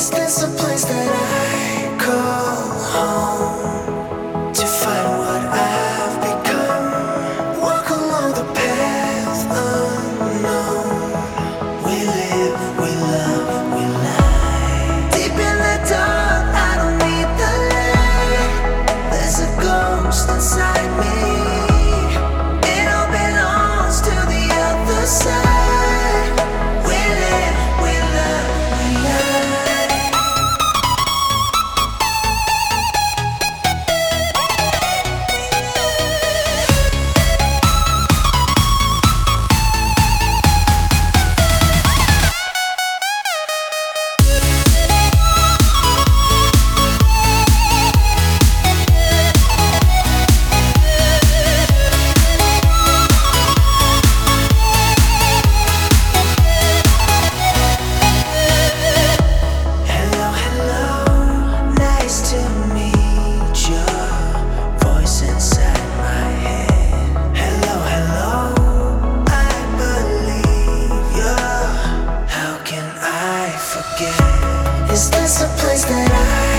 Is this a place that I is a place that I